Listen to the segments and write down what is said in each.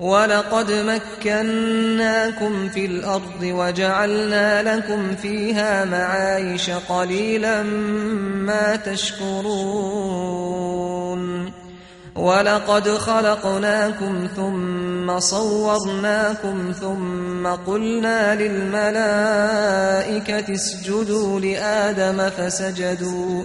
ولقد مكناكم في الأرض وجعلنا لكم فيها معايش قليلا ما تشكرون ولقد خلقناكم ثم صورناكم ثم قلنا للملائكة اسجدوا لآدم فسجدوا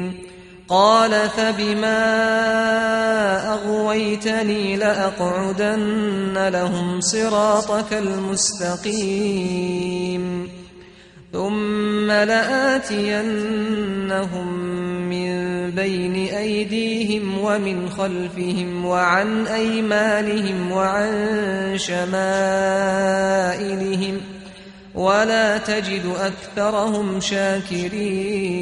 قال فبما أغويتني لأقعدن لهم صراطك المستقيم. ثم لآتينهم من بين أيديهم ومن خلفهم وعن أيمانهم وعن شمائلهم ولا تجد أكثرهم شاكرين.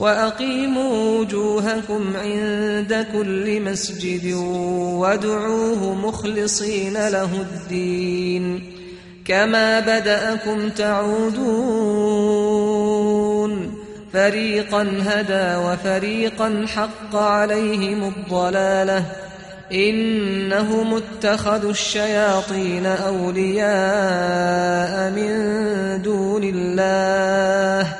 وأقيموا وجوهكم عند كل مسجد وادعوه مخلصين له الدين كما بدأكم تعودون فريقا هدى وفريقا حق عليهم الضلالة إنهم اتخذوا الشياطين أولياء من دون الله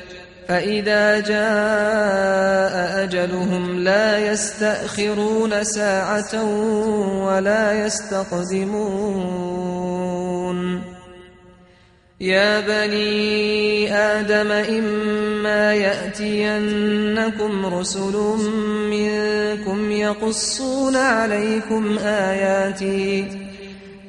فإذا جاء أجلهم لا يستأخرون ساعة ولا يستقدمون يا بني آدم إما يأتينكم رسل منكم يقصون عليكم آياتي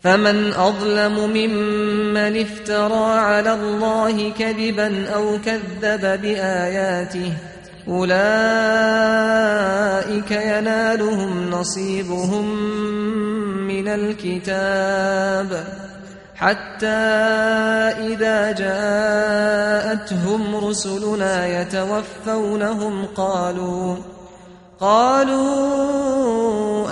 فمن أظلم ممن افترى على الله كذبا أو كذب بآياته أولئك ينالهم نصيبهم من الكتاب حتى إذا جاءتهم رسلنا يتوفونهم قالوا قالوا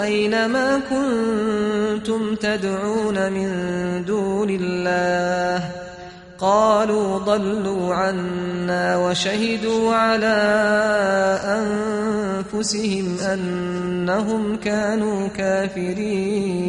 أين ما كنتم تدعون من دون الله؟ قالوا ضلوا عنا وشهدوا على أنفسهم أنهم كانوا كافرين.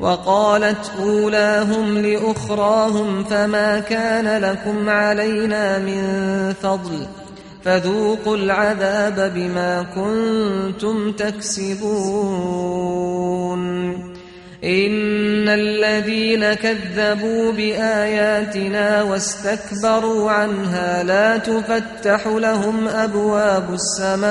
وقالت أولاهم لأخراهم فما كان لكم علينا من فضل فذوقوا العذاب بما كنتم تكسبون إن الذين كذبوا بآياتنا واستكبروا عنها لا تفتح لهم أبواب السماء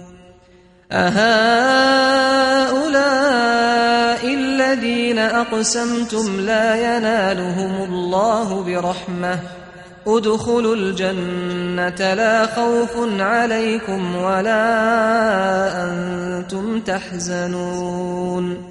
أهؤلاء الذين أقسمتم لا ينالهم الله برحمة ادخلوا الجنة لا خوف عليكم ولا أنتم تحزنون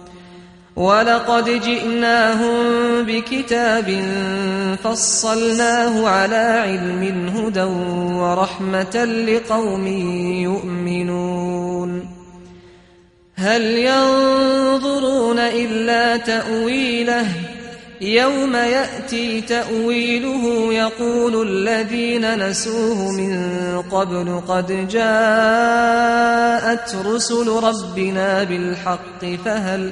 ولقد جئناهم بكتاب فصلناه على علم هدى ورحمة لقوم يؤمنون. هل ينظرون إلا تأويله؟ يوم يأتي تأويله يقول الذين نسوه من قبل قد جاءت رسل ربنا بالحق فهل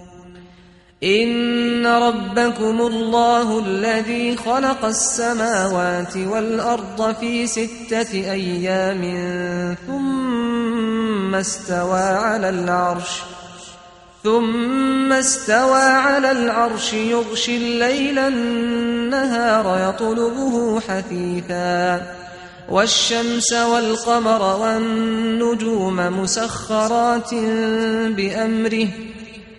إن ربكم الله الذي خلق السماوات والأرض في ثم استوى على العرش ثم استوى على العرش يغشي الليل النهار يطلبه حثيثا والشمس والقمر والنجوم مسخرات بأمره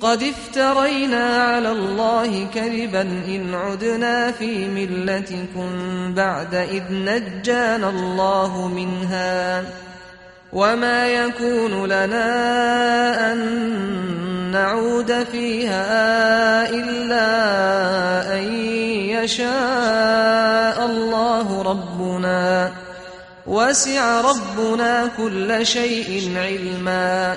قد افترينا على الله كذبا إن عدنا في ملتكم بعد إذ نجانا الله منها وما يكون لنا أن نعود فيها إلا أن يشاء الله ربنا وسع ربنا كل شيء علما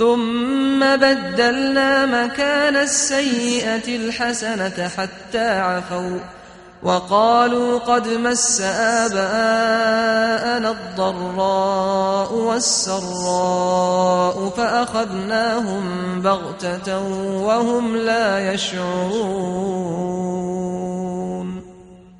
ثم بدلنا مكان السيئة الحسنة حتى عفوا وقالوا قد مس آباءنا الضراء والسراء فأخذناهم بغتة وهم لا يشعرون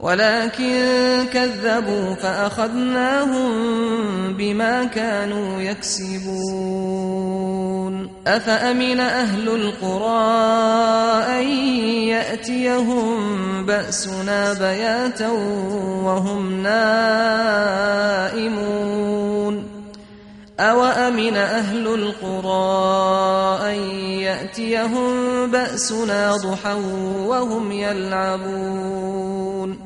ولكن كذبوا فأخذناهم بما كانوا يكسبون. أفأمن أهل القرى أن يأتيهم بأسنا بياتا وهم نائمون؟ أوأمن أهل القرى أن يأتيهم بأسنا ضحى وهم يلعبون؟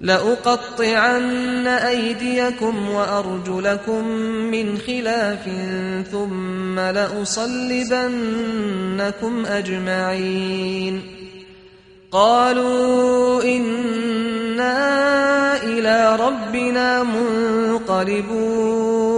لأقطعن أيديكم وأرجلكم من خلاف ثم لأصلبنكم أجمعين. قالوا إنا إلى ربنا منقلبون.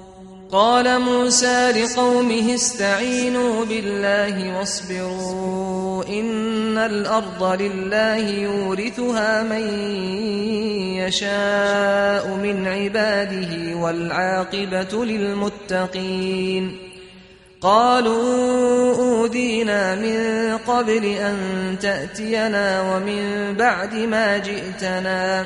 قال موسى لقومه استعينوا بالله واصبروا إن الأرض لله يورثها من يشاء من عباده والعاقبة للمتقين. قالوا أودينا من قبل أن تأتينا ومن بعد ما جئتنا.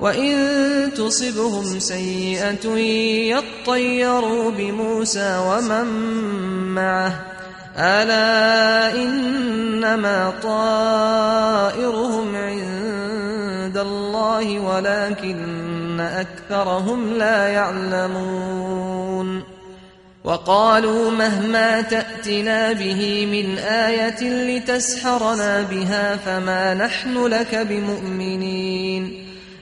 وإن تصبهم سيئة يطيروا بموسى ومن معه ألا إنما طائرهم عند الله ولكن أكثرهم لا يعلمون وقالوا مهما تأتنا به من آية لتسحرنا بها فما نحن لك بمؤمنين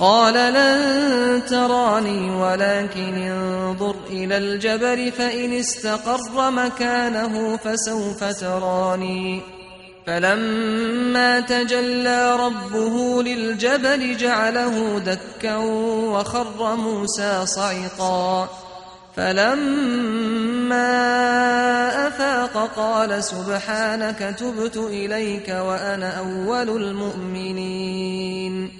قال لن تراني، ولكن انظر إلى الجبل فإن استقر مكانه فسوف تراني. فلما تجلى ربه للجبل جعله دكا وخر موسى صعقا. فلما أفاق قال سبحانك تبت إليك وأنا أول المؤمنين.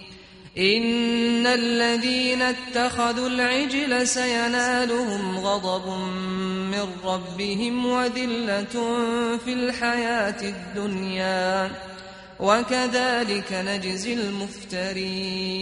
إن الذين اتخذوا العجل سينالهم غضب من ربهم وذلة في الحياة الدنيا وكذلك نجزي المفترين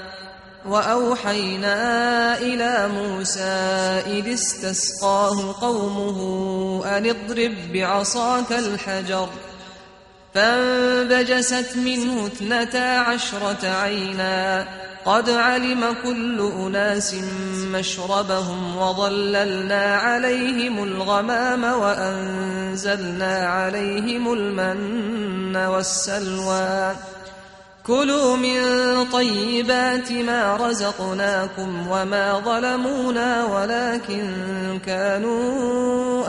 وأوحينا إلى موسى إذ استسقاه قومه أن اضرب بعصاك الحجر فانبجست منه اثنتا عشرة عينا قد علم كل أناس مشربهم وظللنا عليهم الغمام وأنزلنا عليهم المن والسلوى كلوا من طيبات ما رزقناكم وما ظلمونا ولكن كانوا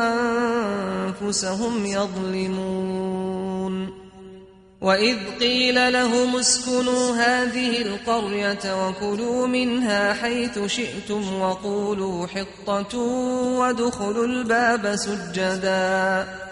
أنفسهم يظلمون. وإذ قيل لهم اسكنوا هذه القرية وكلوا منها حيث شئتم وقولوا حطة وادخلوا الباب سجداً.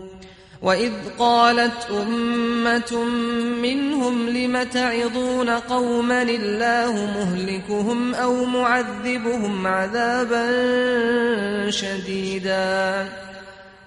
وإذ قالت أمة منهم لم تعظون قوما الله مهلكهم أو معذبهم عذابا شديدا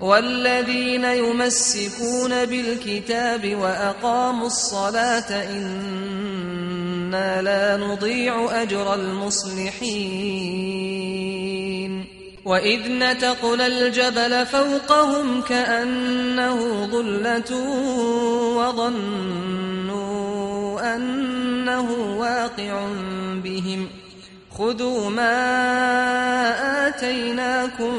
والذين يمسكون بالكتاب وأقاموا الصلاة إنا لا نضيع أجر المصلحين وإذ نتقنا الجبل فوقهم كأنه ظلة وظنوا أنه واقع بهم خذوا ما آتيناكم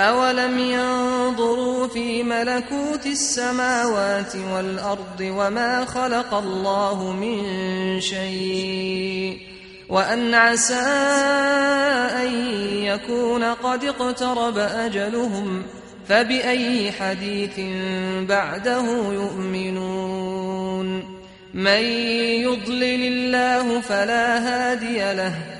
أولم ينظروا في ملكوت السماوات والأرض وما خلق الله من شيء وأن عسى أن يكون قد اقترب أجلهم فبأي حديث بعده يؤمنون من يضلل الله فلا هادي له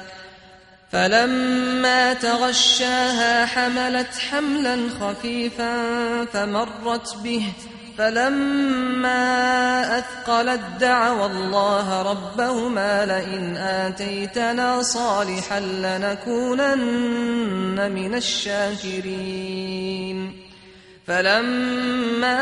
فلما تغشاها حملت حملا خفيفا فمرت به فلما أثقلت دعوا الله ربهما لئن آتيتنا صالحا لنكونن من الشاكرين فلما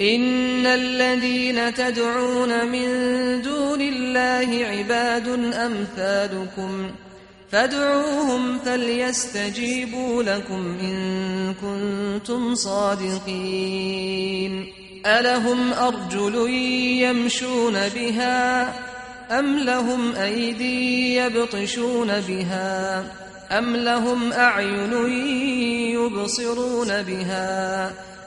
إن الذين تدعون من دون الله عباد أمثالكم فادعوهم فليستجيبوا لكم إن كنتم صادقين ألهم أرجل يمشون بها أم لهم أيدي يبطشون بها أم لهم أعين يبصرون بها